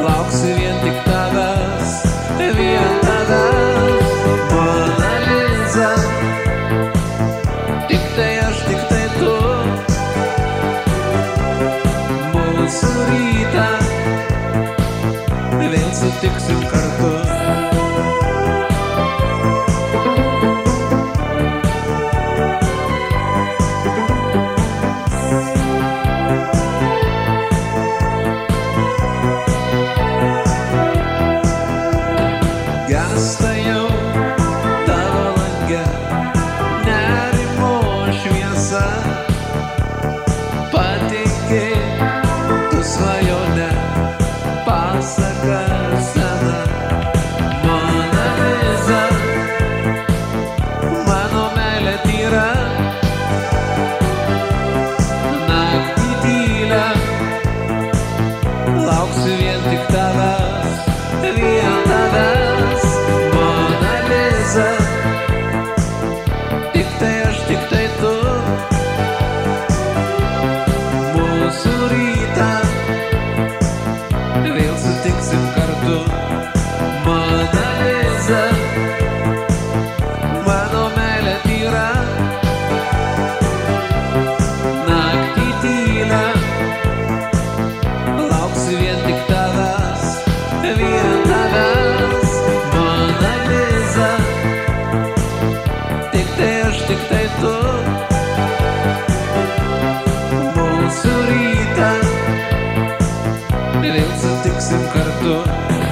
plauksi vien tik lange, nerimo šviesa, patikė tu svajonę, pasaka sena. Mona Lisa, mano meilė tyra, naktį tylę, lauksiu vien tik tavęs, mūsų rytą vėl sutiksim kartu.